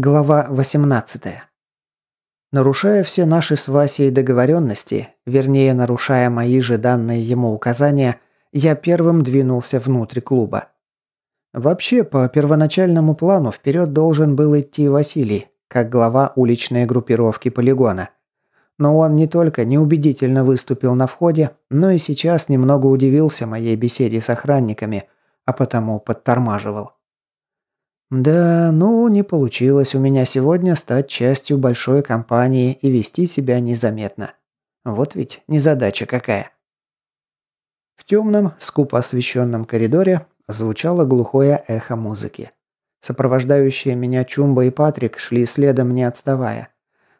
Глава 18. Нарушая все наши с Васей договоренности, вернее, нарушая мои же данные ему указания, я первым двинулся внутрь клуба. Вообще, по первоначальному плану вперед должен был идти Василий, как глава уличной группировки полигона. Но он не только неубедительно выступил на входе, но и сейчас немного удивился моей беседе с охранниками, а потому подтормаживал. Да, ну, не получилось у меня сегодня стать частью большой компании и вести себя незаметно. Вот ведь незадача какая. В темном, скупо освещенном коридоре звучало глухое эхо музыки. Сопровождающие меня Чумба и Патрик шли следом, не отставая.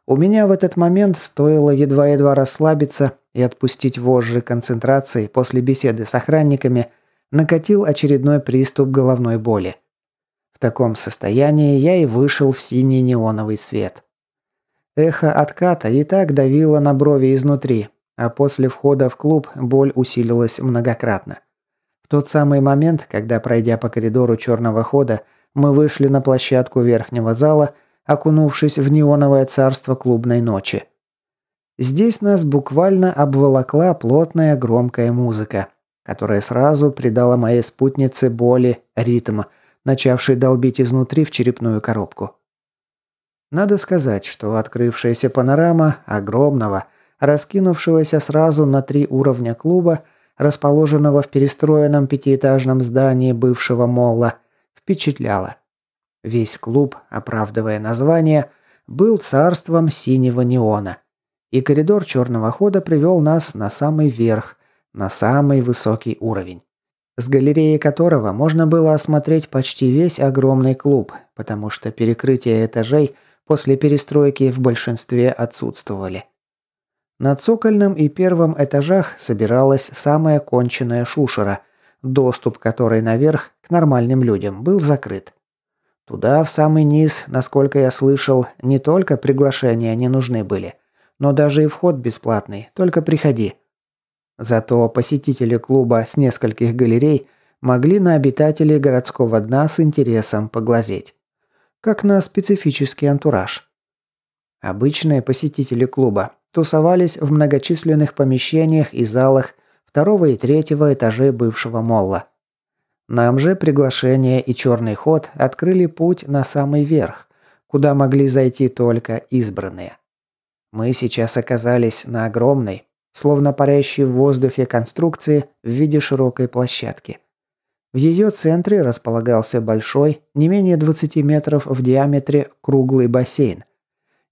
У меня в этот момент стоило едва-едва расслабиться и отпустить вожжи концентрации после беседы с охранниками, накатил очередной приступ головной боли. В таком состоянии я и вышел в синий неоновый свет. Эхо отката и так давило на брови изнутри, а после входа в клуб боль усилилась многократно. В тот самый момент, когда, пройдя по коридору черного хода, мы вышли на площадку верхнего зала, окунувшись в неоновое царство клубной ночи. Здесь нас буквально обволокла плотная громкая музыка, которая сразу придала моей спутнице боли ритм – начавший долбить изнутри в черепную коробку. Надо сказать, что открывшаяся панорама огромного, раскинувшегося сразу на три уровня клуба, расположенного в перестроенном пятиэтажном здании бывшего молла, впечатляла. Весь клуб, оправдывая название, был царством синего неона. И коридор черного хода привел нас на самый верх, на самый высокий уровень с галереи которого можно было осмотреть почти весь огромный клуб, потому что перекрытия этажей после перестройки в большинстве отсутствовали. На цокольном и первом этажах собиралась самая конченная шушера, доступ которой наверх к нормальным людям был закрыт. Туда, в самый низ, насколько я слышал, не только приглашения не нужны были, но даже и вход бесплатный, только приходи. Зато посетители клуба с нескольких галерей могли на обитателей городского дна с интересом поглазеть. Как на специфический антураж. Обычные посетители клуба тусовались в многочисленных помещениях и залах второго и третьего этажей бывшего молла. Нам же приглашение и черный ход открыли путь на самый верх, куда могли зайти только избранные. Мы сейчас оказались на огромной, словно парящей в воздухе конструкции в виде широкой площадки. В ее центре располагался большой, не менее 20 метров в диаметре, круглый бассейн.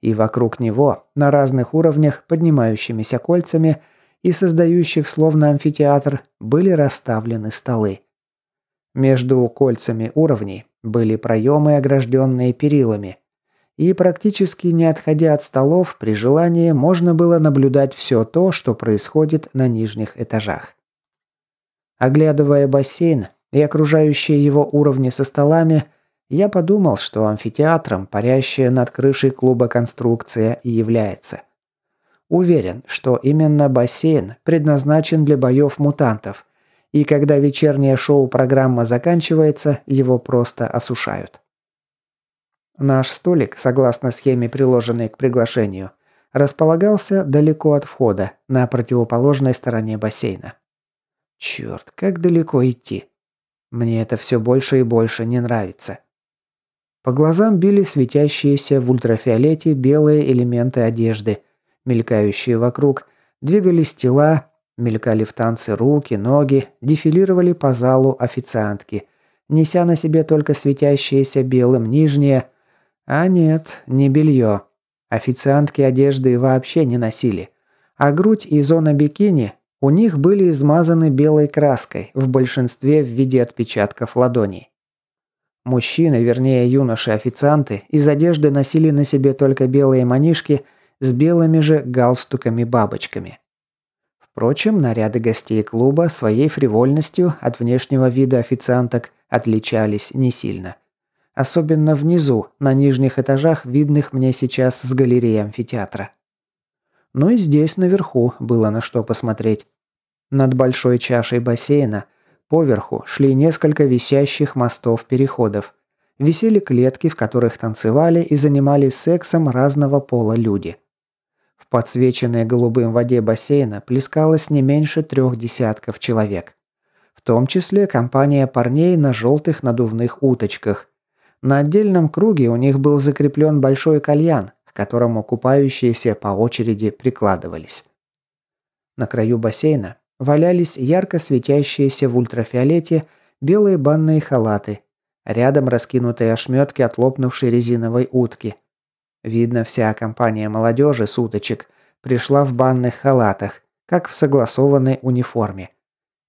И вокруг него, на разных уровнях, поднимающимися кольцами и создающих словно амфитеатр, были расставлены столы. Между кольцами уровней были проемы, огражденные перилами, и практически не отходя от столов, при желании можно было наблюдать все то, что происходит на нижних этажах. Оглядывая бассейн и окружающие его уровни со столами, я подумал, что амфитеатром, парящая над крышей клуба конструкция и является. Уверен, что именно бассейн предназначен для боев мутантов, и когда вечерняя шоу-программа заканчивается, его просто осушают. Наш столик, согласно схеме, приложенной к приглашению, располагался далеко от входа, на противоположной стороне бассейна. Черт, как далеко идти. Мне это все больше и больше не нравится. По глазам били светящиеся в ультрафиолете белые элементы одежды, мелькающие вокруг, двигались тела, мелькали в танце руки, ноги, дефилировали по залу официантки, неся на себе только светящиеся белым нижние, а нет, не белье. Официантки одежды вообще не носили. А грудь и зона бикини у них были измазаны белой краской, в большинстве в виде отпечатков ладоней. Мужчины, вернее юноши-официанты, из одежды носили на себе только белые манишки с белыми же галстуками-бабочками. Впрочем, наряды гостей клуба своей фривольностью от внешнего вида официанток отличались не сильно – Особенно внизу, на нижних этажах, видных мне сейчас с галереи амфитеатра. Но и здесь наверху было на что посмотреть. Над большой чашей бассейна поверху шли несколько висящих мостов-переходов, висели клетки, в которых танцевали и занимались сексом разного пола люди. В подсвеченной голубым воде бассейна плескалось не меньше трех десятков человек. В том числе компания парней на желтых надувных уточках. На отдельном круге у них был закреплен большой кальян, к которому купающиеся по очереди прикладывались. На краю бассейна валялись ярко светящиеся в ультрафиолете белые банные халаты, рядом раскинутые ошметки от лопнувшей резиновой утки. Видно, вся компания молодежи с уточек пришла в банных халатах, как в согласованной униформе.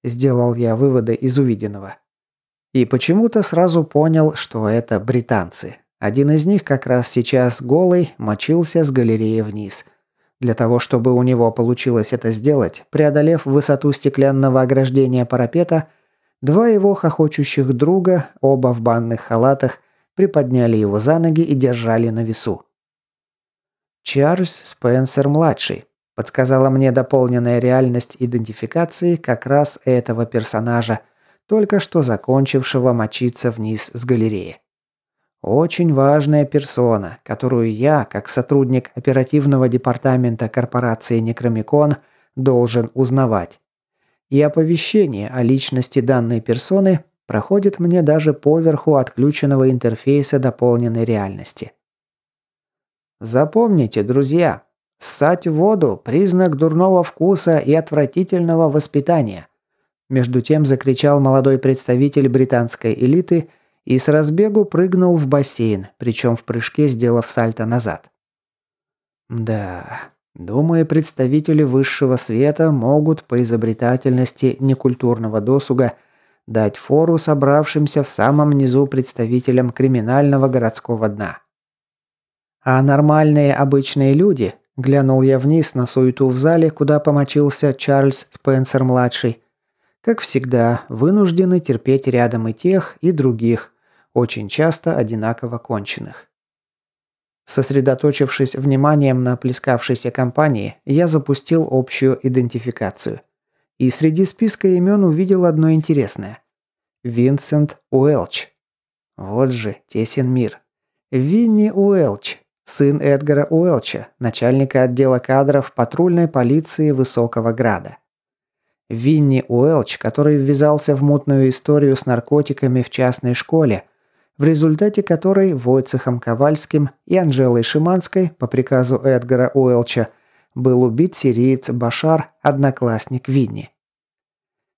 Сделал я выводы из увиденного. И почему-то сразу понял, что это британцы. Один из них как раз сейчас голый мочился с галереи вниз – для того, чтобы у него получилось это сделать, преодолев высоту стеклянного ограждения парапета, два его хохочущих друга, оба в банных халатах, приподняли его за ноги и держали на весу. Чарльз Спенсер-младший, подсказала мне дополненная реальность идентификации как раз этого персонажа, только что закончившего мочиться вниз с галереи. Очень важная персона, которую я, как сотрудник оперативного департамента корпорации Некромикон, должен узнавать. И оповещение о личности данной персоны проходит мне даже поверху отключенного интерфейса дополненной реальности. Запомните, друзья, ссать в воду – признак дурного вкуса и отвратительного воспитания. Между тем закричал молодой представитель британской элиты – и с разбегу прыгнул в бассейн, причем в прыжке сделав сальто назад. Да, думаю, представители высшего света могут по изобретательности некультурного досуга дать фору собравшимся в самом низу представителям криминального городского дна. А нормальные обычные люди, глянул я вниз на суету в зале, куда помочился Чарльз Спенсер-младший, как всегда, вынуждены терпеть рядом и тех, и других, очень часто одинаково конченых. Сосредоточившись вниманием на плескавшейся компании, я запустил общую идентификацию. И среди списка имен увидел одно интересное. Винсент Уэлч. Вот же тесен мир. Винни Уэлч, сын Эдгара Уэлча, начальника отдела кадров патрульной полиции Высокого Града. Винни Уэлч, который ввязался в мутную историю с наркотиками в частной школе – в результате которой Войцехом Ковальским и Анжелой Шиманской по приказу Эдгара Уэлча был убит сириец Башар, одноклассник Винни.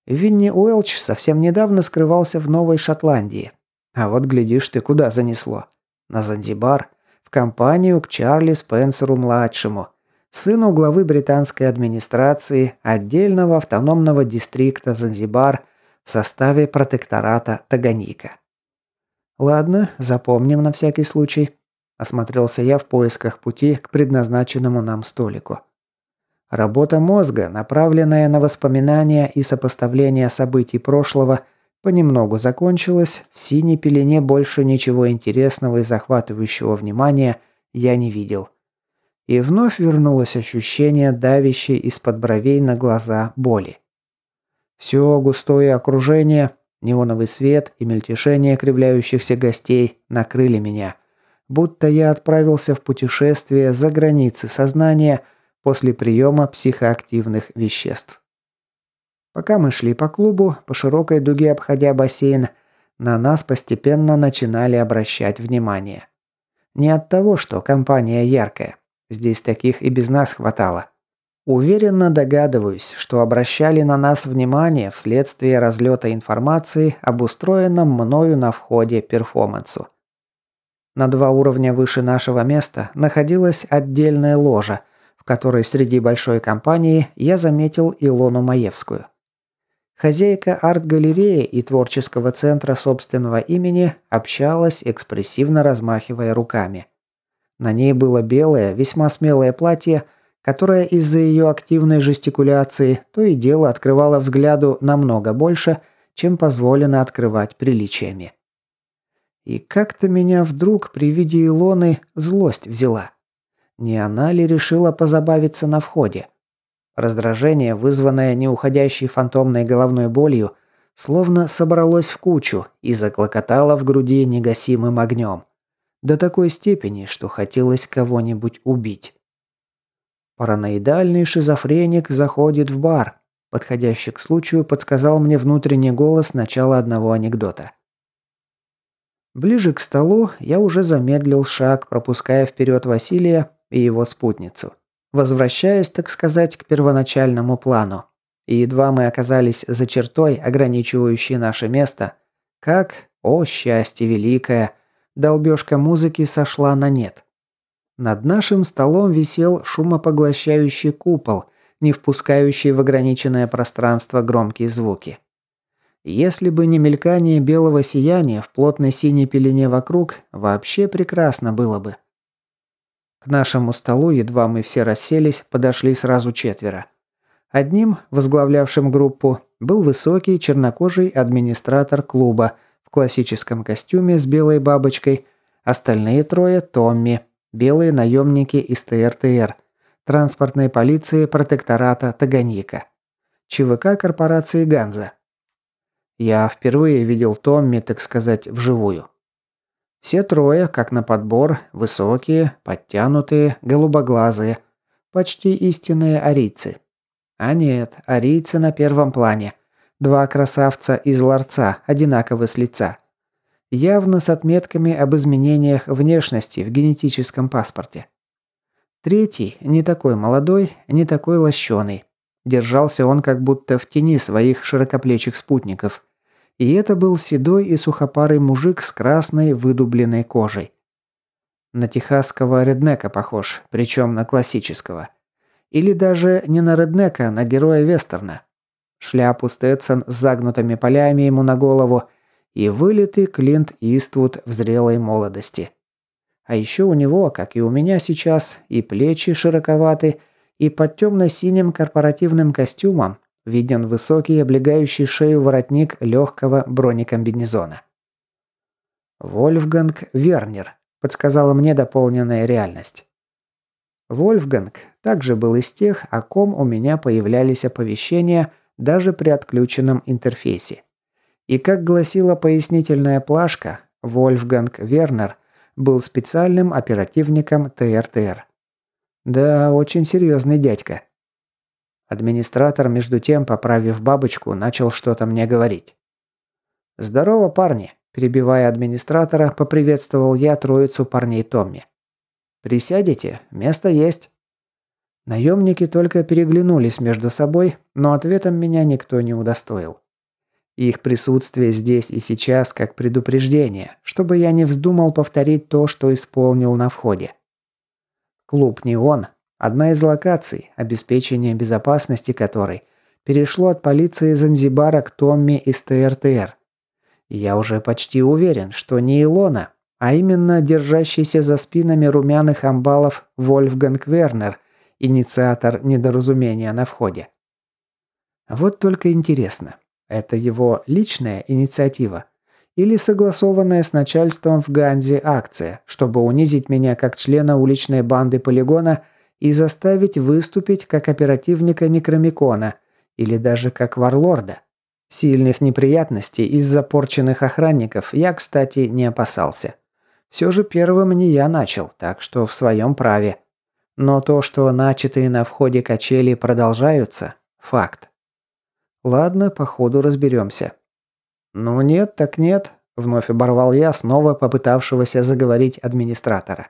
Винни Уэлч совсем недавно скрывался в Новой Шотландии. А вот глядишь ты, куда занесло. На Занзибар, в компанию к Чарли Спенсеру-младшему, сыну главы британской администрации отдельного автономного дистрикта Занзибар в составе протектората Таганика. «Ладно, запомним на всякий случай», – осмотрелся я в поисках пути к предназначенному нам столику. Работа мозга, направленная на воспоминания и сопоставление событий прошлого, понемногу закончилась, в синей пелене больше ничего интересного и захватывающего внимания я не видел. И вновь вернулось ощущение давящей из-под бровей на глаза боли. Все густое окружение Неоновый свет и мельтешение кривляющихся гостей накрыли меня, будто я отправился в путешествие за границы сознания после приема психоактивных веществ. Пока мы шли по клубу, по широкой дуге обходя бассейн, на нас постепенно начинали обращать внимание. Не от того, что компания яркая. Здесь таких и без нас хватало. Уверенно догадываюсь, что обращали на нас внимание вследствие разлета информации об устроенном мною на входе перформансу. На два уровня выше нашего места находилась отдельная ложа, в которой среди большой компании я заметил Илону Маевскую. Хозяйка арт-галереи и творческого центра собственного имени общалась, экспрессивно размахивая руками. На ней было белое, весьма смелое платье – которая из-за ее активной жестикуляции то и дело открывала взгляду намного больше, чем позволено открывать приличиями. И как-то меня вдруг при виде Илоны злость взяла. Не она ли решила позабавиться на входе? Раздражение, вызванное неуходящей фантомной головной болью, словно собралось в кучу и заклокотало в груди негасимым огнем. До такой степени, что хотелось кого-нибудь убить. Параноидальный шизофреник заходит в бар. Подходящий к случаю подсказал мне внутренний голос начала одного анекдота. Ближе к столу я уже замедлил шаг, пропуская вперед Василия и его спутницу. Возвращаясь, так сказать, к первоначальному плану. И едва мы оказались за чертой, ограничивающей наше место, как, о счастье великое, долбежка музыки сошла на нет. Над нашим столом висел шумопоглощающий купол, не впускающий в ограниченное пространство громкие звуки. Если бы не мелькание белого сияния в плотной синей пелене вокруг, вообще прекрасно было бы. К нашему столу, едва мы все расселись, подошли сразу четверо. Одним, возглавлявшим группу, был высокий чернокожий администратор клуба в классическом костюме с белой бабочкой, остальные трое – Томми, белые наемники из ТРТР, транспортной полиции протектората Таганика, ЧВК корпорации «Ганза». Я впервые видел Томми, так сказать, вживую. Все трое, как на подбор, высокие, подтянутые, голубоглазые, почти истинные арийцы. А нет, арийцы на первом плане. Два красавца из ларца, одинаковы с лица. Явно с отметками об изменениях внешности в генетическом паспорте. Третий, не такой молодой, не такой лощеный. Держался он как будто в тени своих широкоплечих спутников – и это был седой и сухопарый мужик с красной выдубленной кожей. На техасского реднека похож, причем на классического. Или даже не на реднека, а на героя вестерна. Шляпу Сtetсон с загнутыми полями ему на голову и вылитый Клинт Иствуд в зрелой молодости. А еще у него, как и у меня сейчас, и плечи широковаты, и под темно-синим корпоративным костюмом Виден высокий, облегающий шею воротник легкого бронекомбинезона. «Вольфганг Вернер», – подсказала мне дополненная реальность. Вольфганг также был из тех, о ком у меня появлялись оповещения даже при отключенном интерфейсе. И как гласила пояснительная плашка, Вольфганг Вернер был специальным оперативником ТРТР. Да, очень серьезный дядька. Администратор, между тем, поправив бабочку, начал что-то мне говорить. «Здорово, парни!» – перебивая администратора, поприветствовал я троицу парней Томми. «Присядете? Место есть». Наемники только переглянулись между собой, но ответом меня никто не удостоил. Их присутствие здесь и сейчас как предупреждение, чтобы я не вздумал повторить то, что исполнил на входе. Клуб «Неон» Одна из локаций, обеспечение безопасности которой перешло от полиции Занзибара к Томми из ТРТР. я уже почти уверен, что не Илона, а именно держащийся за спинами румяных амбалов Вольфганг Вернер, инициатор недоразумения на входе. Вот только интересно, это его личная инициатива или согласованная с начальством в Ганзе акция, чтобы унизить меня как члена уличной банды полигона – и заставить выступить как оперативника Некромикона или даже как варлорда. Сильных неприятностей из-за порченных охранников я, кстати, не опасался. Все же первым не я начал, так что в своем праве. Но то, что начатые на входе качели продолжаются – факт. Ладно, по ходу разберемся. Ну нет, так нет, вновь оборвал я снова попытавшегося заговорить администратора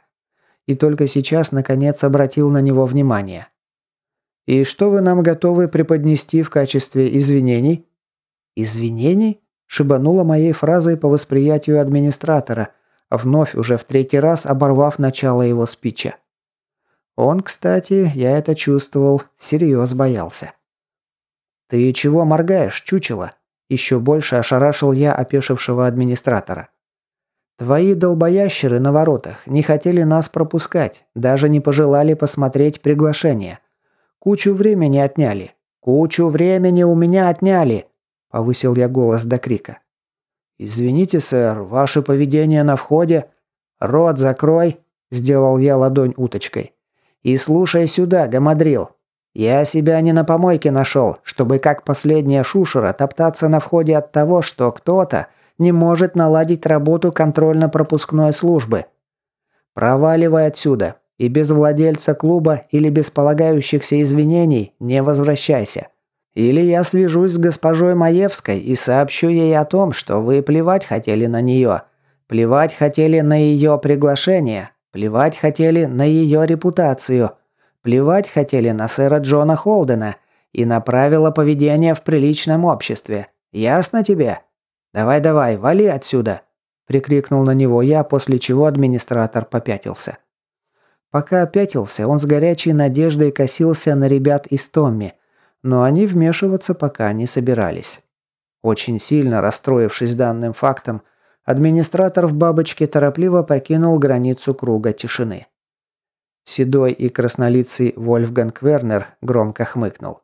и только сейчас наконец обратил на него внимание. «И что вы нам готовы преподнести в качестве извинений?» «Извинений?» – шибанула моей фразой по восприятию администратора, вновь уже в третий раз оборвав начало его спича. Он, кстати, я это чувствовал, всерьез боялся. «Ты чего моргаешь, чучело?» Еще больше ошарашил я опешившего администратора. Твои долбоящеры на воротах не хотели нас пропускать, даже не пожелали посмотреть приглашение. Кучу времени отняли. Кучу времени у меня отняли!» Повысил я голос до крика. «Извините, сэр, ваше поведение на входе...» «Рот закрой!» – сделал я ладонь уточкой. «И слушай сюда, гамадрил. Я себя не на помойке нашел, чтобы как последняя шушера топтаться на входе от того, что кто-то не может наладить работу контрольно-пропускной службы. Проваливай отсюда, и без владельца клуба или без полагающихся извинений не возвращайся. Или я свяжусь с госпожой Маевской и сообщу ей о том, что вы плевать хотели на нее, плевать хотели на ее приглашение, плевать хотели на ее репутацию, плевать хотели на сэра Джона Холдена и на правила поведения в приличном обществе. Ясно тебе? Давай-давай, вали отсюда!» прикрикнул на него я, после чего администратор попятился. Пока пятился, он с горячей надеждой косился на ребят из Томми, но они вмешиваться пока не собирались. Очень сильно расстроившись данным фактом, администратор в бабочке торопливо покинул границу круга тишины. Седой и краснолицый Вольфганг Вернер громко хмыкнул.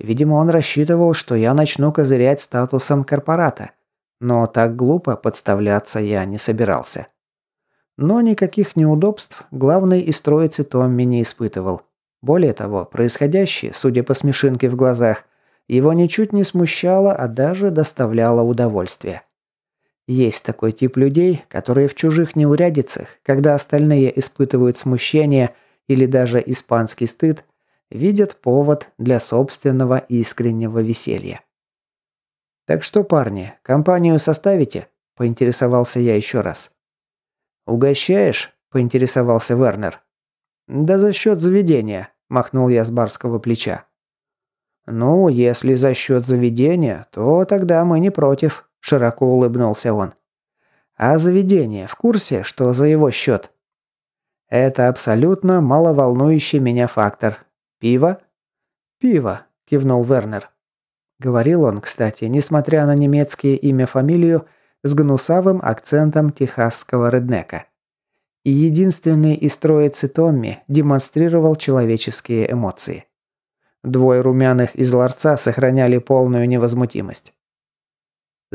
Видимо, он рассчитывал, что я начну козырять статусом корпората. Но так глупо подставляться я не собирался. Но никаких неудобств главный из троицы Томми не испытывал. Более того, происходящее, судя по смешинке в глазах, его ничуть не смущало, а даже доставляло удовольствие. Есть такой тип людей, которые в чужих неурядицах, когда остальные испытывают смущение или даже испанский стыд, видят повод для собственного искреннего веселья. «Так что, парни, компанию составите?» – поинтересовался я еще раз. «Угощаешь?» – поинтересовался Вернер. «Да за счет заведения», – махнул я с барского плеча. «Ну, если за счет заведения, то тогда мы не против», – широко улыбнулся он. «А заведение в курсе, что за его счет?» «Это абсолютно маловолнующий меня фактор. Пиво?» «Пиво», – кивнул Вернер. Говорил он, кстати, несмотря на немецкое имя-фамилию, с гнусавым акцентом техасского реднека. И единственный из троицы Томми демонстрировал человеческие эмоции. Двое румяных из ларца сохраняли полную невозмутимость.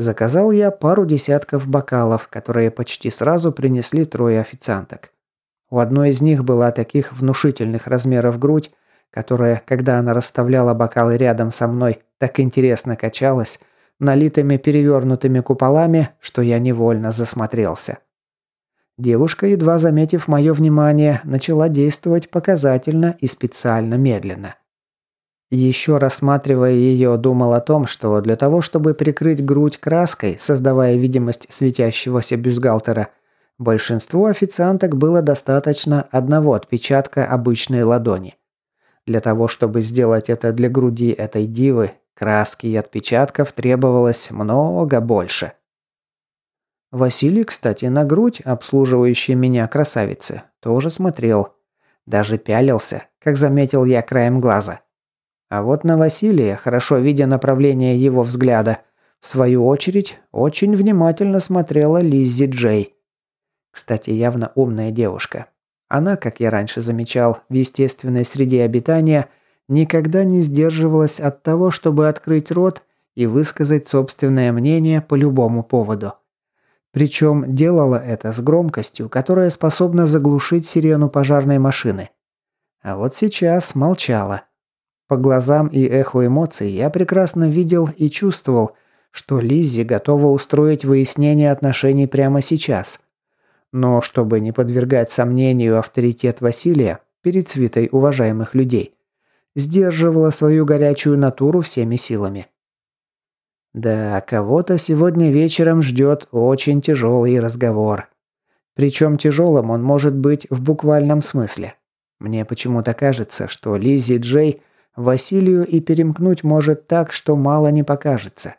Заказал я пару десятков бокалов, которые почти сразу принесли трое официанток. У одной из них была таких внушительных размеров грудь, которая, когда она расставляла бокалы рядом со мной, так интересно качалась, налитыми перевернутыми куполами, что я невольно засмотрелся. Девушка, едва заметив мое внимание, начала действовать показательно и специально медленно. Еще рассматривая ее, думал о том, что для того, чтобы прикрыть грудь краской, создавая видимость светящегося бюстгальтера, большинству официанток было достаточно одного отпечатка обычной ладони. Для того, чтобы сделать это для груди этой дивы, Краски и отпечатков требовалось много больше. Василий, кстати, на грудь, обслуживающей меня красавицы, тоже смотрел. Даже пялился, как заметил я краем глаза. А вот на Василия, хорошо видя направление его взгляда, в свою очередь, очень внимательно смотрела Лиззи Джей. Кстати, явно умная девушка. Она, как я раньше замечал, в естественной среде обитания – никогда не сдерживалась от того, чтобы открыть рот и высказать собственное мнение по любому поводу. Причем делала это с громкостью, которая способна заглушить сирену пожарной машины. А вот сейчас молчала. По глазам и эху эмоций я прекрасно видел и чувствовал, что Лиззи готова устроить выяснение отношений прямо сейчас. Но чтобы не подвергать сомнению авторитет Василия перед свитой уважаемых людей – сдерживала свою горячую натуру всеми силами. Да, кого-то сегодня вечером ждет очень тяжелый разговор. Причем тяжелым он может быть в буквальном смысле. Мне почему-то кажется, что Лиззи Джей Василию и перемкнуть может так, что мало не покажется.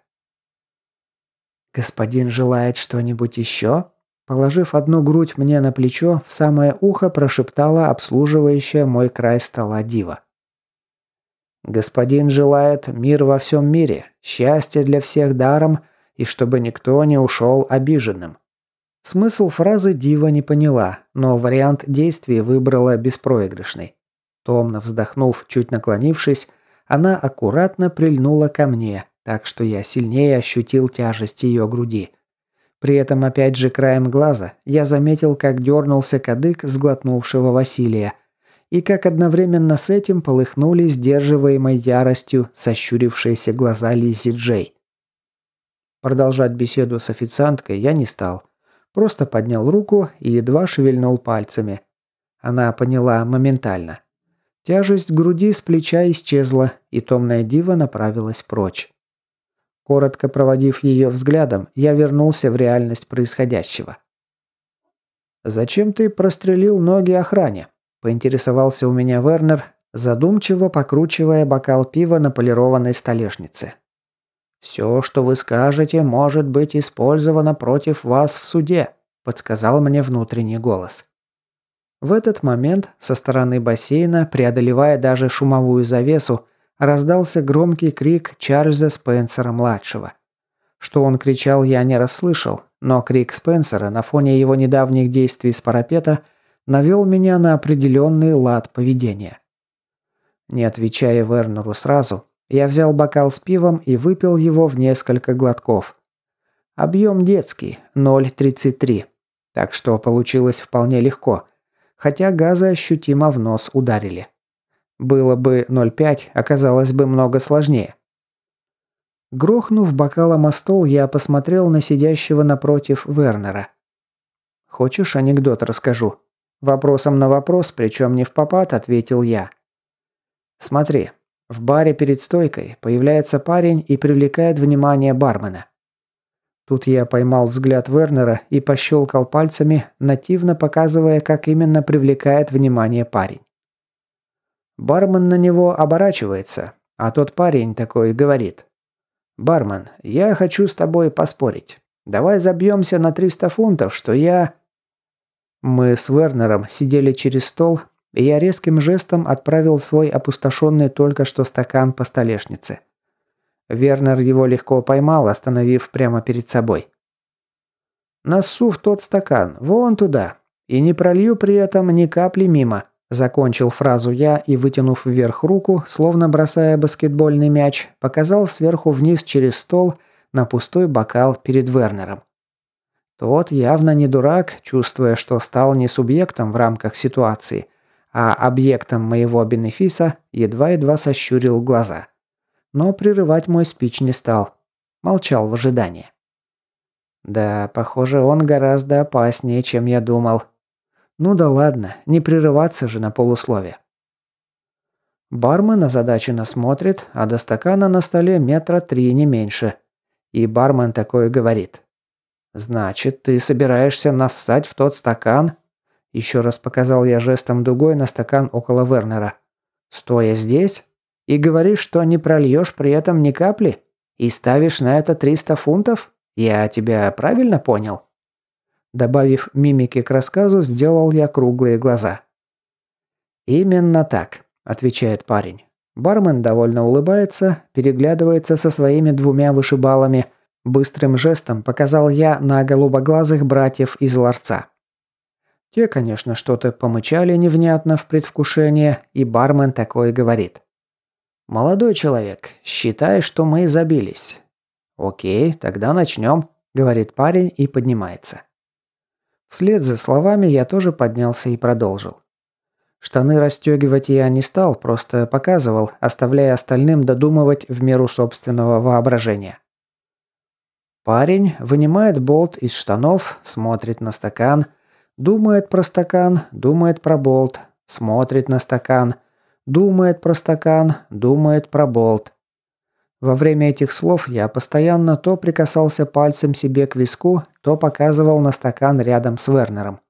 «Господин желает что-нибудь еще?» Положив одну грудь мне на плечо, в самое ухо прошептала обслуживающая мой край стола дива. Господин желает мир во всем мире, счастья для всех даром и чтобы никто не ушел обиженным. Смысл фразы Дива не поняла, но вариант действий выбрала беспроигрышный. Томно вздохнув, чуть наклонившись, она аккуратно прильнула ко мне, так что я сильнее ощутил тяжесть ее груди. При этом опять же краем глаза я заметил, как дернулся кадык сглотнувшего Василия, и как одновременно с этим полыхнули сдерживаемой яростью сощурившиеся глаза Лизи Джей. Продолжать беседу с официанткой я не стал. Просто поднял руку и едва шевельнул пальцами. Она поняла моментально. Тяжесть груди с плеча исчезла, и томная дива направилась прочь. Коротко проводив ее взглядом, я вернулся в реальность происходящего. «Зачем ты прострелил ноги охране?» – поинтересовался у меня Вернер, задумчиво покручивая бокал пива на полированной столешнице. «Все, что вы скажете, может быть использовано против вас в суде», – подсказал мне внутренний голос. В этот момент со стороны бассейна, преодолевая даже шумовую завесу, раздался громкий крик Чарльза Спенсера-младшего. Что он кричал, я не расслышал, но крик Спенсера на фоне его недавних действий с парапета навел меня на определенный лад поведения. Не отвечая Вернеру сразу, я взял бокал с пивом и выпил его в несколько глотков. Объем детский, 0,33. Так что получилось вполне легко, хотя газы ощутимо в нос ударили. Было бы 0,5, оказалось бы много сложнее. Грохнув бокалом о стол, я посмотрел на сидящего напротив Вернера. «Хочешь анекдот расскажу?» Вопросом на вопрос, причем не в попад, ответил я. «Смотри, в баре перед стойкой появляется парень и привлекает внимание бармена. Тут я поймал взгляд Вернера и пощелкал пальцами, нативно показывая, как именно привлекает внимание парень. Бармен на него оборачивается, а тот парень такой говорит. «Бармен, я хочу с тобой поспорить. Давай забьемся на 300 фунтов, что я...» Мы с Вернером сидели через стол, и я резким жестом отправил свой опустошенный только что стакан по столешнице. Вернер его легко поймал, остановив прямо перед собой. «Насу в тот стакан, вон туда, и не пролью при этом ни капли мимо», Закончил фразу я и, вытянув вверх руку, словно бросая баскетбольный мяч, показал сверху вниз через стол на пустой бокал перед Вернером. Тот явно не дурак, чувствуя, что стал не субъектом в рамках ситуации, а объектом моего бенефиса, едва-едва сощурил глаза. Но прерывать мой спич не стал. Молчал в ожидании. Да, похоже, он гораздо опаснее, чем я думал. Ну да ладно, не прерываться же на полуслове. Бармен озадаченно смотрит, а до стакана на столе метра три не меньше. И бармен такое говорит. «Значит, ты собираешься нассать в тот стакан?» Еще раз показал я жестом дугой на стакан около Вернера. «Стоя здесь? И говоришь, что не прольешь при этом ни капли? И ставишь на это 300 фунтов? Я тебя правильно понял?» Добавив мимики к рассказу, сделал я круглые глаза. «Именно так», – отвечает парень. Бармен довольно улыбается, переглядывается со своими двумя вышибалами. Быстрым жестом показал я на голубоглазых братьев из ларца. Те, конечно, что-то помычали невнятно в предвкушении, и бармен такое говорит. «Молодой человек, считай, что мы забились». «Окей, тогда начнем», – говорит парень и поднимается. Вслед за словами я тоже поднялся и продолжил. Штаны расстегивать я не стал, просто показывал, оставляя остальным додумывать в меру собственного воображения. Парень вынимает болт из штанов, смотрит на стакан, думает про стакан, думает про болт, смотрит на стакан, думает про стакан, думает про болт. Во время этих слов я постоянно то прикасался пальцем себе к виску, то показывал на стакан рядом с Вернером.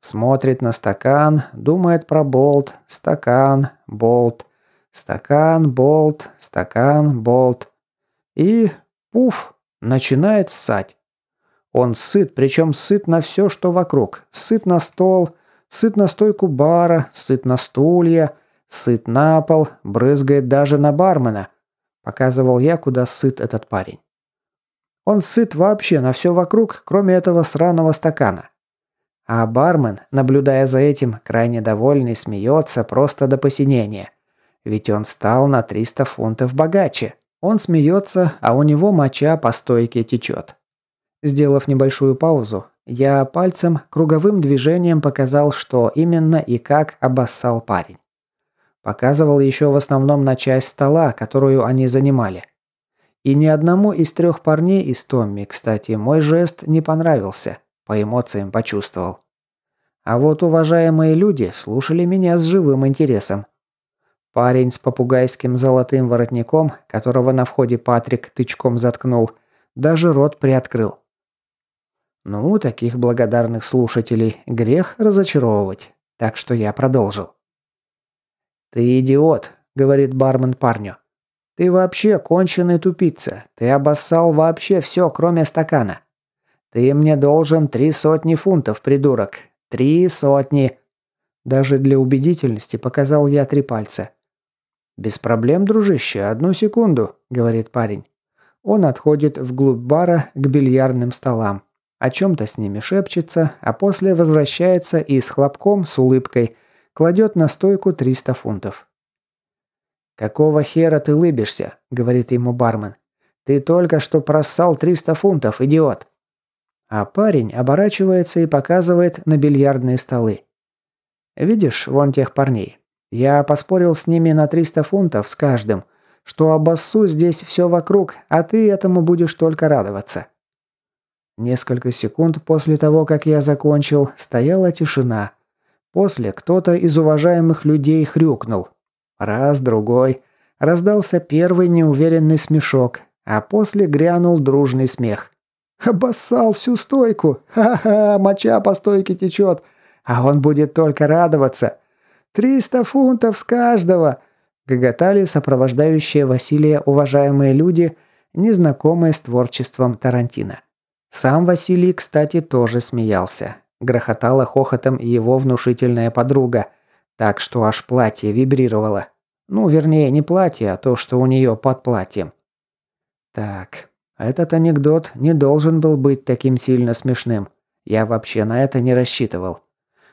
Смотрит на стакан, думает про болт, стакан, болт, стакан, болт, стакан, болт. И, пуф, начинает ссать. Он сыт, причем сыт на все, что вокруг. Сыт на стол, сыт на стойку бара, сыт на стулья, сыт на пол, брызгает даже на бармена. Показывал я, куда сыт этот парень. Он сыт вообще на все вокруг, кроме этого сраного стакана. А бармен, наблюдая за этим, крайне довольный, смеется просто до посинения. Ведь он стал на 300 фунтов богаче. Он смеется, а у него моча по стойке течет. Сделав небольшую паузу, я пальцем круговым движением показал, что именно и как обоссал парень. Показывал еще в основном на часть стола, которую они занимали. И ни одному из трех парней из Томми, кстати, мой жест не понравился. По эмоциям почувствовал. А вот уважаемые люди слушали меня с живым интересом. Парень с попугайским золотым воротником, которого на входе Патрик тычком заткнул, даже рот приоткрыл. Ну, таких благодарных слушателей грех разочаровывать. Так что я продолжил. «Ты идиот», — говорит бармен парню. «Ты вообще конченый тупица. Ты обоссал вообще все, кроме стакана. Ты мне должен три сотни фунтов, придурок. Три сотни!» Даже для убедительности показал я три пальца. «Без проблем, дружище, одну секунду», — говорит парень. Он отходит вглубь бара к бильярдным столам. О чем-то с ними шепчется, а после возвращается и с хлопком, с улыбкой, кладет на стойку 300 фунтов. «Какого хера ты лыбишься?» – говорит ему бармен. «Ты только что проссал 300 фунтов, идиот!» А парень оборачивается и показывает на бильярдные столы. «Видишь, вон тех парней. Я поспорил с ними на 300 фунтов с каждым, что обоссу здесь все вокруг, а ты этому будешь только радоваться». Несколько секунд после того, как я закончил, стояла тишина. После кто-то из уважаемых людей хрюкнул. Раз, другой. Раздался первый неуверенный смешок, а после грянул дружный смех. «Обоссал всю стойку! Ха-ха, моча по стойке течет! А он будет только радоваться! Триста фунтов с каждого!» Гоготали сопровождающие Василия уважаемые люди, незнакомые с творчеством Тарантино. Сам Василий, кстати, тоже смеялся. Грохотала хохотом его внушительная подруга, так что аж платье вибрировало. Ну, вернее, не платье, а то, что у нее под платьем. Так, этот анекдот не должен был быть таким сильно смешным. Я вообще на это не рассчитывал.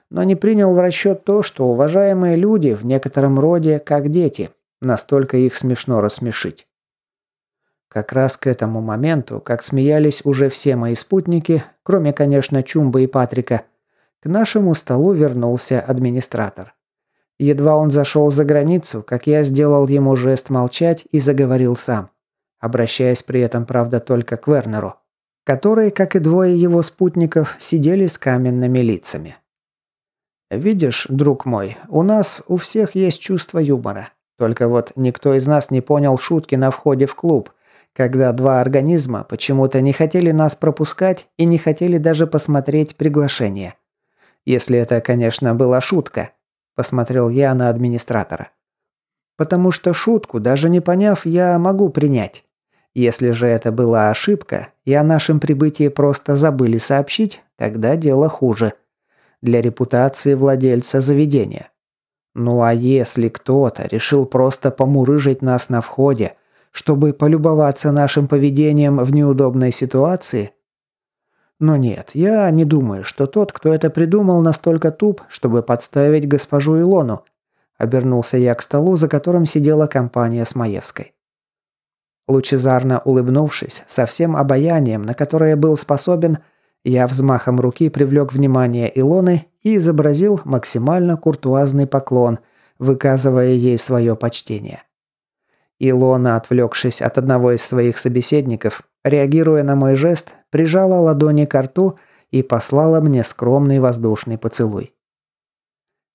Но не принял в расчет то, что уважаемые люди в некотором роде как дети. Настолько их смешно рассмешить. Как раз к этому моменту, как смеялись уже все мои спутники, кроме, конечно, Чумба и Патрика, к нашему столу вернулся администратор. Едва он зашел за границу, как я сделал ему жест молчать и заговорил сам, обращаясь при этом, правда, только к Вернеру, который, как и двое его спутников, сидели с каменными лицами. «Видишь, друг мой, у нас у всех есть чувство юмора. Только вот никто из нас не понял шутки на входе в клуб, когда два организма почему-то не хотели нас пропускать и не хотели даже посмотреть приглашение. Если это, конечно, была шутка, посмотрел я на администратора. Потому что шутку, даже не поняв, я могу принять. Если же это была ошибка, и о нашем прибытии просто забыли сообщить, тогда дело хуже. Для репутации владельца заведения. Ну а если кто-то решил просто помурыжить нас на входе, чтобы полюбоваться нашим поведением в неудобной ситуации? Но нет, я не думаю, что тот, кто это придумал, настолько туп, чтобы подставить госпожу Илону. Обернулся я к столу, за которым сидела компания Смоевской. Лучезарно улыбнувшись, со всем обаянием, на которое был способен, я взмахом руки привлек внимание Илоны и изобразил максимально куртуазный поклон, выказывая ей свое почтение. Илона, отвлекшись от одного из своих собеседников, реагируя на мой жест, прижала ладони к рту и послала мне скромный воздушный поцелуй.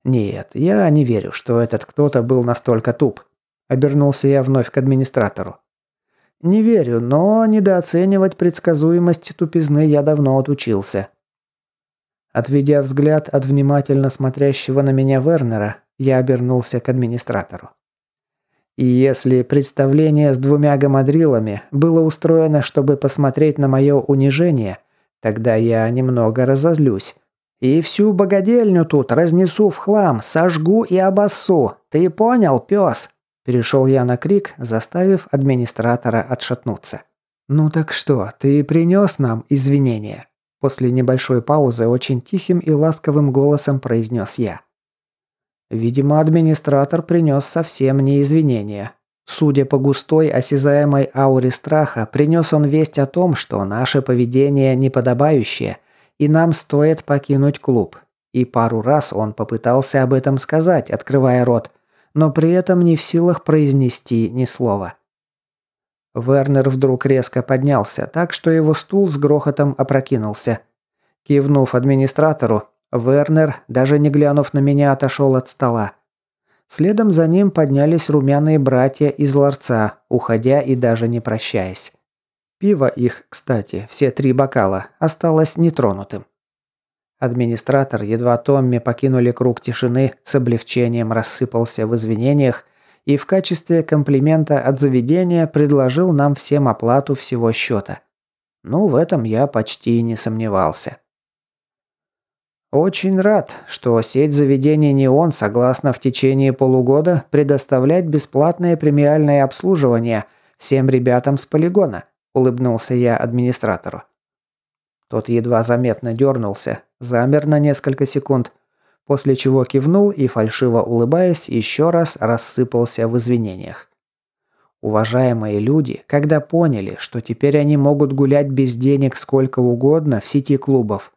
«Нет, я не верю, что этот кто-то был настолько туп», – обернулся я вновь к администратору. «Не верю, но недооценивать предсказуемость тупизны я давно отучился». Отведя взгляд от внимательно смотрящего на меня Вернера, я обернулся к администратору. И если представление с двумя гамадрилами было устроено, чтобы посмотреть на мое унижение, тогда я немного разозлюсь. И всю богадельню тут разнесу в хлам, сожгу и обоссу. Ты понял, пес? Перешел я на крик, заставив администратора отшатнуться. «Ну так что, ты принес нам извинения?» После небольшой паузы очень тихим и ласковым голосом произнес я. Видимо, администратор принес совсем не извинения. Судя по густой, осязаемой ауре страха, принес он весть о том, что наше поведение неподобающее, и нам стоит покинуть клуб. И пару раз он попытался об этом сказать, открывая рот, но при этом не в силах произнести ни слова. Вернер вдруг резко поднялся, так что его стул с грохотом опрокинулся. Кивнув администратору, Вернер, даже не глянув на меня, отошел от стола. Следом за ним поднялись румяные братья из ларца, уходя и даже не прощаясь. Пиво их, кстати, все три бокала, осталось нетронутым. Администратор, едва Томми покинули круг тишины, с облегчением рассыпался в извинениях и в качестве комплимента от заведения предложил нам всем оплату всего счета. Ну, в этом я почти не сомневался. Очень рад, что сеть заведений «Неон» согласна в течение полугода предоставлять бесплатное премиальное обслуживание всем ребятам с полигона, улыбнулся я администратору. Тот едва заметно дернулся, замер на несколько секунд, после чего кивнул и, фальшиво улыбаясь, еще раз рассыпался в извинениях. Уважаемые люди, когда поняли, что теперь они могут гулять без денег сколько угодно в сети клубов,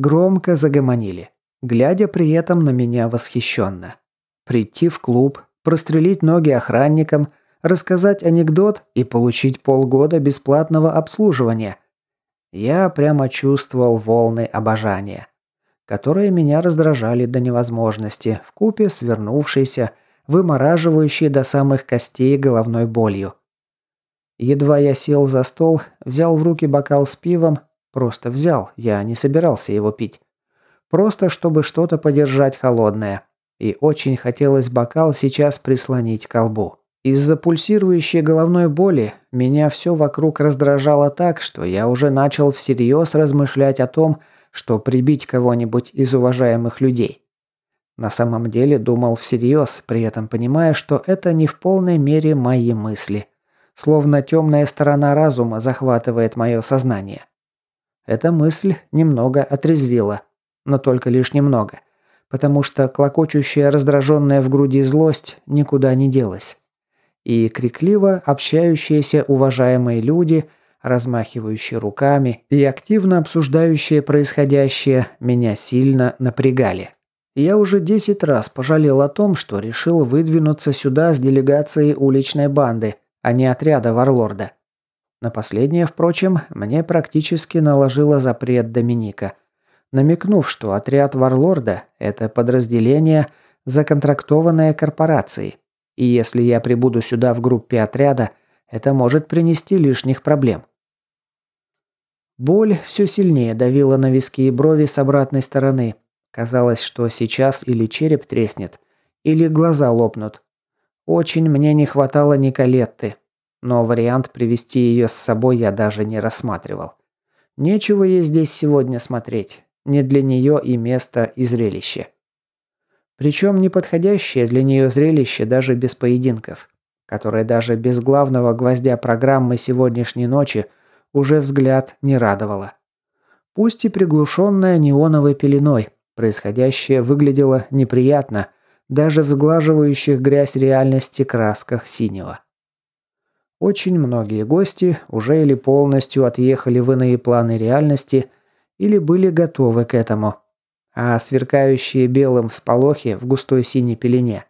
Громко загомонили, глядя при этом на меня восхищенно. Прийти в клуб, прострелить ноги охранникам, рассказать анекдот и получить полгода бесплатного обслуживания. Я прямо чувствовал волны обожания, которые меня раздражали до невозможности, в купе с вернувшейся, вымораживающей до самых костей головной болью. Едва я сел за стол, взял в руки бокал с пивом Просто взял, я не собирался его пить. Просто чтобы что-то подержать холодное. И очень хотелось бокал сейчас прислонить к колбу. Из-за пульсирующей головной боли меня все вокруг раздражало так, что я уже начал всерьез размышлять о том, что прибить кого-нибудь из уважаемых людей. На самом деле думал всерьез, при этом понимая, что это не в полной мере мои мысли. Словно темная сторона разума захватывает мое сознание. Эта мысль немного отрезвила, но только лишь немного, потому что клокочущая раздраженная в груди злость никуда не делась. И крикливо общающиеся уважаемые люди, размахивающие руками и активно обсуждающие происходящее, меня сильно напрягали. Я уже десять раз пожалел о том, что решил выдвинуться сюда с делегацией уличной банды, а не отряда варлорда. На последнее, впрочем, мне практически наложила запрет Доминика, намекнув, что отряд Варлорда – это подразделение, законтрактованное корпорацией, и если я прибуду сюда в группе отряда, это может принести лишних проблем. Боль все сильнее давила на виски и брови с обратной стороны. Казалось, что сейчас или череп треснет, или глаза лопнут. Очень мне не хватало Николетты, но вариант привести ее с собой я даже не рассматривал. Нечего ей здесь сегодня смотреть. Не для нее и место, и зрелище. Причем неподходящее для нее зрелище даже без поединков, которое даже без главного гвоздя программы сегодняшней ночи уже взгляд не радовало. Пусть и приглушенная неоновой пеленой, происходящее выглядело неприятно, даже в сглаживающих грязь реальности красках синего. Очень многие гости уже или полностью отъехали в иные планы реальности, или были готовы к этому. А сверкающие белым всполохи в густой синей пелене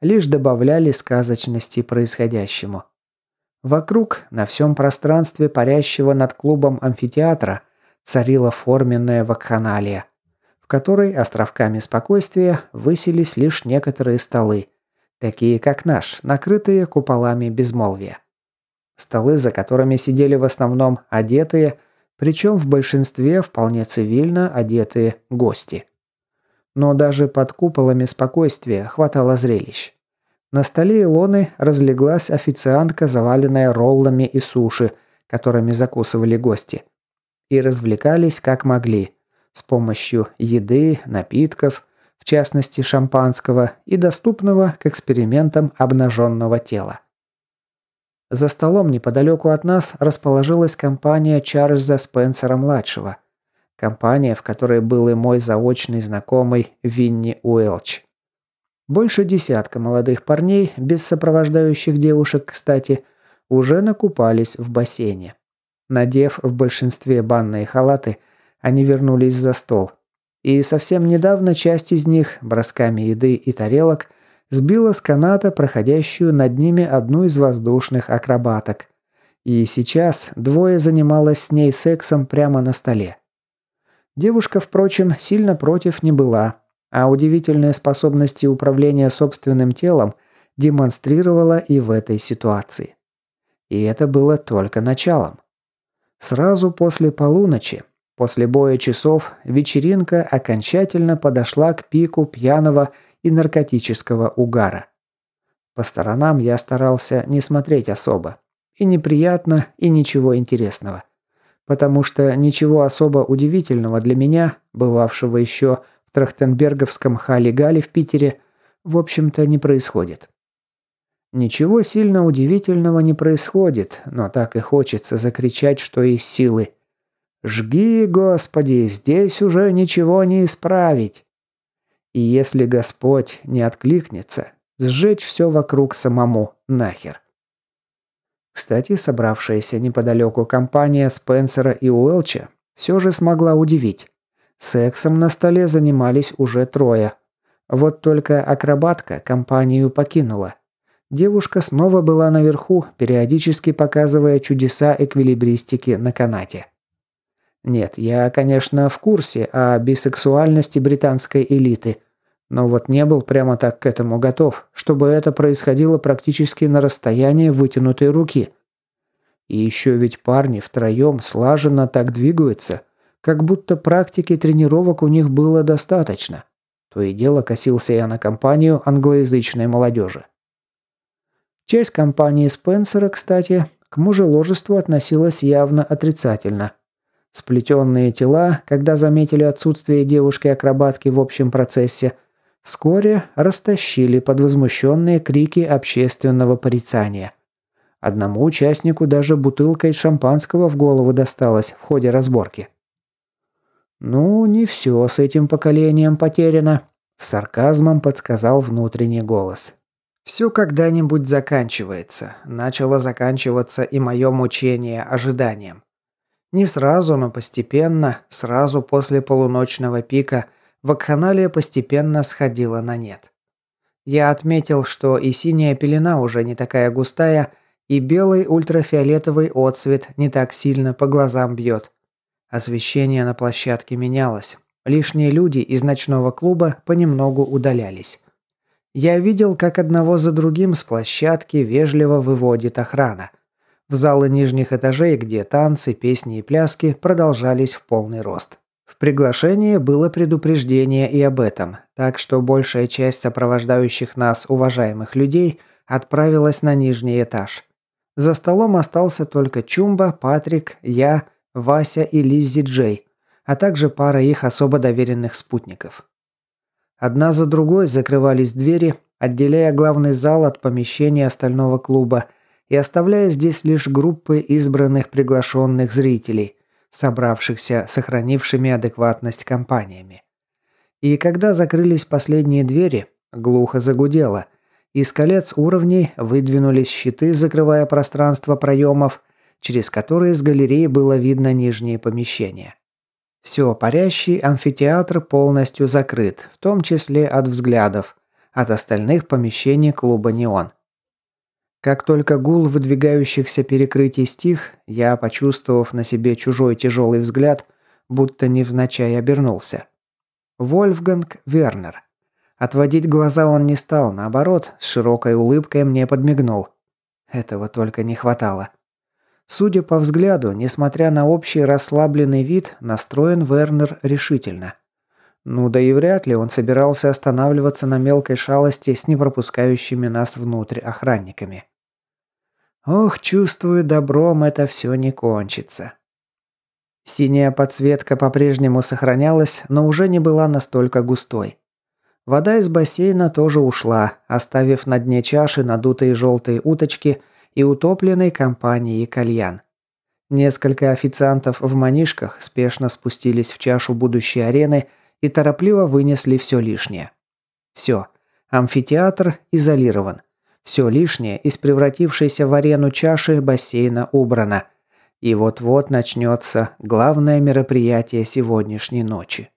лишь добавляли сказочности происходящему. Вокруг, на всем пространстве парящего над клубом амфитеатра, царила форменная вакханалия, в которой островками спокойствия высились лишь некоторые столы, такие как наш, накрытые куполами безмолвия. Столы, за которыми сидели в основном одетые, причем в большинстве вполне цивильно одетые гости. Но даже под куполами спокойствия хватало зрелищ. На столе Илоны разлеглась официантка, заваленная роллами и суши, которыми закусывали гости. И развлекались как могли, с помощью еды, напитков, в частности шампанского и доступного к экспериментам обнаженного тела. За столом неподалеку от нас расположилась компания Чарльза Спенсера-младшего. Компания, в которой был и мой заочный знакомый Винни Уэлч. Больше десятка молодых парней, без сопровождающих девушек, кстати, уже накупались в бассейне. Надев в большинстве банные халаты, Они вернулись за стол. И совсем недавно часть из них, бросками еды и тарелок, сбила с каната проходящую над ними одну из воздушных акробаток. И сейчас двое занималось с ней сексом прямо на столе. Девушка, впрочем, сильно против не была, а удивительные способности управления собственным телом демонстрировала и в этой ситуации. И это было только началом. Сразу после полуночи, после боя часов, вечеринка окончательно подошла к пику пьяного и наркотического угара. По сторонам я старался не смотреть особо. И неприятно, и ничего интересного. Потому что ничего особо удивительного для меня, бывавшего еще в Трахтенберговском Халигале в Питере, в общем-то не происходит. Ничего сильно удивительного не происходит, но так и хочется закричать, что из силы. «Жги, Господи, здесь уже ничего не исправить!» И если Господь не откликнется, сжечь все вокруг самому нахер. Кстати, собравшаяся неподалеку компания Спенсера и Уэлча все же смогла удивить. Сексом на столе занимались уже трое. Вот только акробатка компанию покинула. Девушка снова была наверху, периодически показывая чудеса эквилибристики на канате. Нет, я, конечно, в курсе о бисексуальности британской элиты, но вот не был прямо так к этому готов, чтобы это происходило практически на расстоянии вытянутой руки. И еще ведь парни втроем слаженно так двигаются, как будто практики тренировок у них было достаточно. То и дело косился я на компанию англоязычной молодежи. Часть компании Спенсера, кстати, к мужеложеству относилась явно отрицательно – Сплетенные тела, когда заметили отсутствие девушки-акробатки в общем процессе, вскоре растащили под возмущенные крики общественного порицания. Одному участнику даже бутылкой шампанского в голову досталось в ходе разборки. «Ну, не все с этим поколением потеряно», – с сарказмом подсказал внутренний голос. «Все когда-нибудь заканчивается. Начало заканчиваться и мое мучение ожиданием. Не сразу, но постепенно, сразу после полуночного пика, вакханалия постепенно сходила на нет. Я отметил, что и синяя пелена уже не такая густая, и белый ультрафиолетовый отсвет не так сильно по глазам бьет. Освещение на площадке менялось. Лишние люди из ночного клуба понемногу удалялись. Я видел, как одного за другим с площадки вежливо выводит охрана – в залы нижних этажей, где танцы, песни и пляски продолжались в полный рост. В приглашении было предупреждение и об этом, так что большая часть сопровождающих нас уважаемых людей отправилась на нижний этаж. За столом остался только Чумба, Патрик, я, Вася и Лиззи Джей, а также пара их особо доверенных спутников. Одна за другой закрывались двери, отделяя главный зал от помещения остального клуба – и оставляя здесь лишь группы избранных приглашенных зрителей, собравшихся сохранившими адекватность компаниями. И когда закрылись последние двери, глухо загудело. Из колец уровней выдвинулись щиты, закрывая пространство проемов, через которые с галереи было видно нижние помещения. Все, парящий амфитеатр полностью закрыт, в том числе от взглядов, от остальных помещений клуба «Неон». Как только гул выдвигающихся перекрытий стих, я, почувствовав на себе чужой тяжелый взгляд, будто невзначай обернулся. Вольфганг Вернер. Отводить глаза он не стал, наоборот, с широкой улыбкой мне подмигнул. Этого только не хватало. Судя по взгляду, несмотря на общий расслабленный вид, настроен Вернер решительно. Ну да и вряд ли он собирался останавливаться на мелкой шалости с непропускающими нас внутрь охранниками. Ох, чувствую, добром это все не кончится. Синяя подсветка по-прежнему сохранялась, но уже не была настолько густой. Вода из бассейна тоже ушла, оставив на дне чаши надутые желтые уточки и утопленной компанией кальян. Несколько официантов в манишках спешно спустились в чашу будущей арены и торопливо вынесли все лишнее. Все. Амфитеатр изолирован. Все лишнее из превратившейся в арену чаши бассейна убрано. И вот-вот начнется главное мероприятие сегодняшней ночи.